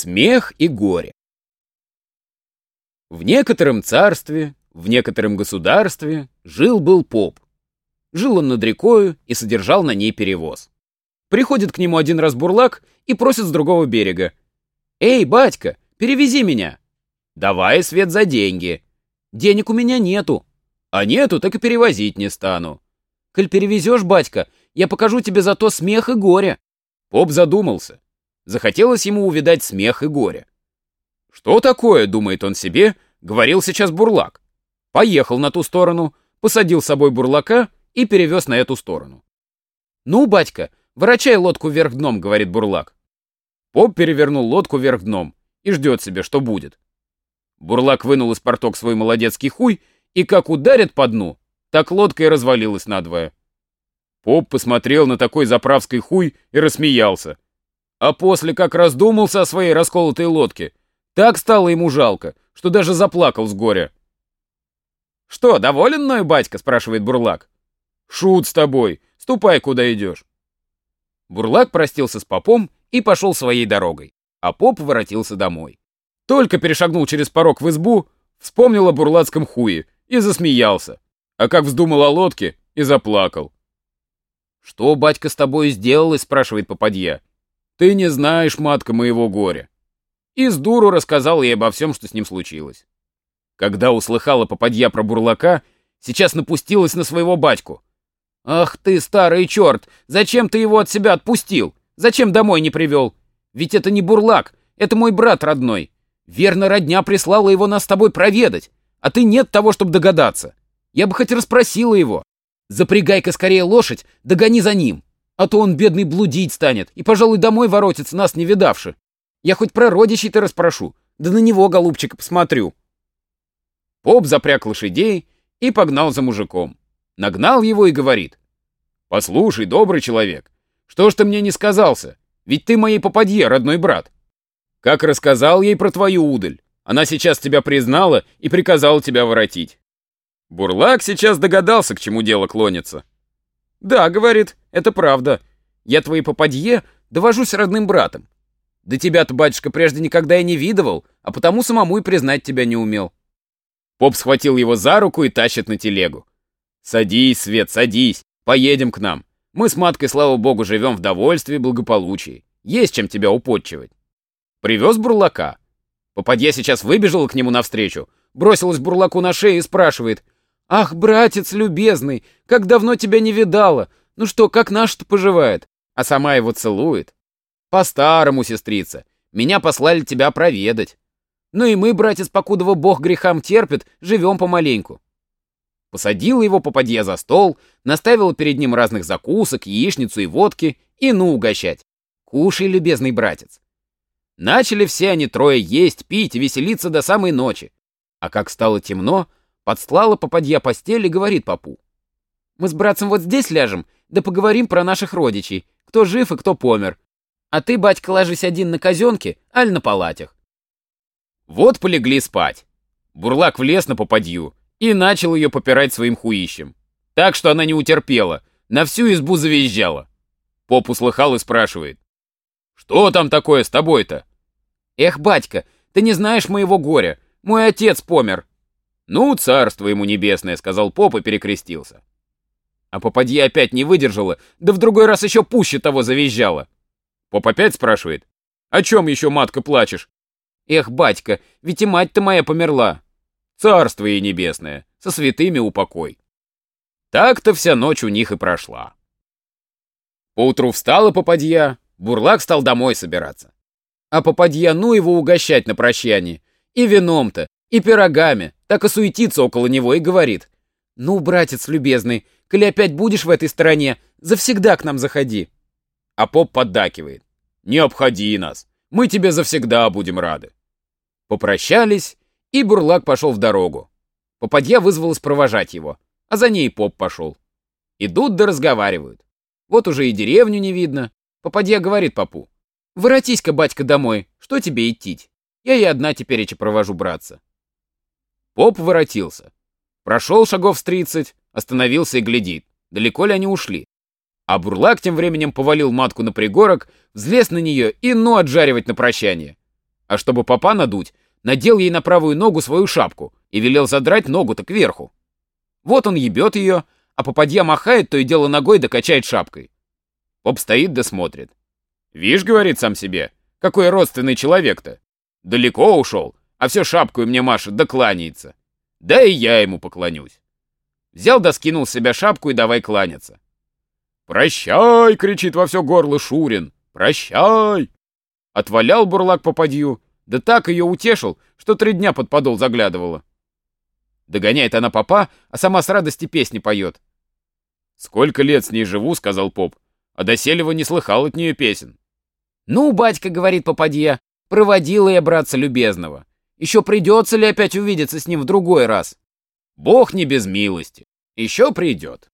Смех и горе. В некотором царстве, в некотором государстве жил-был поп. Жил он над рекою и содержал на ней перевоз. Приходит к нему один раз бурлак и просит с другого берега. «Эй, батька, перевези меня!» «Давай, Свет, за деньги!» «Денег у меня нету!» «А нету, так и перевозить не стану!» «Коль перевезешь, батька, я покажу тебе зато смех и горе!» Поп задумался. Захотелось ему увидать смех и горе. «Что такое?» — думает он себе, — говорил сейчас бурлак. Поехал на ту сторону, посадил с собой бурлака и перевез на эту сторону. «Ну, батька, ворочай лодку вверх дном», — говорит бурлак. Поп перевернул лодку вверх дном и ждет себе, что будет. Бурлак вынул из порток свой молодецкий хуй, и как ударит по дну, так лодка и развалилась надвое. Поп посмотрел на такой заправский хуй и рассмеялся. А после, как раздумался о своей расколотой лодке, так стало ему жалко, что даже заплакал с горя. «Что, доволен мною, батька?» — спрашивает Бурлак. «Шут с тобой, ступай, куда идешь». Бурлак простился с попом и пошел своей дорогой, а поп воротился домой. Только перешагнул через порог в избу, вспомнил о бурлацком хуе и засмеялся, а как вздумал о лодке и заплакал. «Что батька с тобой сделал?» — спрашивает попадья. Ты не знаешь, матка, моего горя. И с дуру рассказал ей обо всем, что с ним случилось. Когда услыхала попадья про бурлака, сейчас напустилась на своего батьку. «Ах ты, старый черт, зачем ты его от себя отпустил? Зачем домой не привел? Ведь это не бурлак, это мой брат родной. Верно, родня прислала его нас с тобой проведать, а ты нет того, чтобы догадаться. Я бы хоть расспросила его. Запрягай-ка скорее лошадь, догони за ним. А то он, бедный, блудить станет и, пожалуй, домой воротится, нас не видавши. Я хоть про родичей-то расспрошу, да на него, голубчика, посмотрю. Поп запряг лошадей и погнал за мужиком. Нагнал его и говорит. «Послушай, добрый человек, что ж ты мне не сказался? Ведь ты моей попадье, родной брат. Как рассказал ей про твою удаль, она сейчас тебя признала и приказала тебя воротить. Бурлак сейчас догадался, к чему дело клонится. «Да, — говорит, — это правда. Я твоей попадье довожусь родным братом. Да тебя-то, батюшка, прежде никогда и не видывал, а потому самому и признать тебя не умел». Поп схватил его за руку и тащит на телегу. «Садись, Свет, садись, поедем к нам. Мы с маткой, слава богу, живем в довольстве и благополучии. Есть чем тебя употчевать». Привез бурлака. Попадья сейчас выбежала к нему навстречу, бросилась бурлаку на шею и спрашивает — «Ах, братец любезный, как давно тебя не видала! Ну что, как наш-то поживает?» А сама его целует. «По-старому, сестрица, меня послали тебя проведать. Ну и мы, братец, покудова бог грехам терпит, живем помаленьку». Посадила его попадья за стол, наставила перед ним разных закусок, яичницу и водки, и ну угощать. Кушай, любезный братец. Начали все они трое есть, пить и веселиться до самой ночи. А как стало темно, Подслала попадья постель и говорит папу. Мы с братцем вот здесь ляжем, да поговорим про наших родичей, кто жив и кто помер. А ты, батька, ложись один на казенке, аль на палатях. Вот полегли спать. Бурлак влез на попадью и начал ее попирать своим хуищем. Так что она не утерпела, на всю избу завизжала. Поп услыхал и спрашивает. «Что там такое с тобой-то?» «Эх, батька, ты не знаешь моего горя. Мой отец помер, «Ну, царство ему небесное», — сказал поп и перекрестился. А попадья опять не выдержала, да в другой раз еще пуще того завизжала. Поп опять спрашивает, «О чем еще, матка, плачешь?» «Эх, батька, ведь и мать-то моя померла». «Царство ей небесное, со святыми упокой». Так-то вся ночь у них и прошла. Поутру встала попадья, бурлак стал домой собираться. А попадья ну его угощать на прощание. И вином-то, и пирогами, так и суетится около него и говорит. «Ну, братец любезный, коли опять будешь в этой стороне, завсегда к нам заходи». А поп поддакивает. «Не обходи нас, мы тебе завсегда будем рады». Попрощались, и Бурлак пошел в дорогу. Попадья вызвалась провожать его, а за ней поп пошел. Идут да разговаривают. Вот уже и деревню не видно. Попадья говорит попу. «Воротись-ка, батька, домой, что тебе идти? Я и одна теперь тепереча провожу браться». Поп воротился. Прошел шагов с тридцать, остановился и глядит, далеко ли они ушли. А Бурлак тем временем повалил матку на пригорок, взлез на нее и ну отжаривать на прощание. А чтобы попа надуть, надел ей на правую ногу свою шапку и велел задрать ногу-то кверху. Вот он ебет ее, а попадья махает, то и дело ногой да качает шапкой. Поп стоит да смотрит. «Вишь, — говорит сам себе, — какой родственный человек-то. Далеко ушел, а все шапкой мне машет да кланяется. Да и я ему поклонюсь». Взял да скинул с себя шапку и давай кланяться. «Прощай!» — кричит во все горло Шурин. «Прощай!» Отвалял бурлак попадью, да так ее утешил, что три дня под подол заглядывала. Догоняет она попа, а сама с радости песни поет. «Сколько лет с ней живу», — сказал поп, а доселева не слыхал от нее песен. «Ну, батька, — говорит попадья, — проводила я братца любезного. Еще придется ли опять увидеться с ним в другой раз? Бог не без милости, еще придет».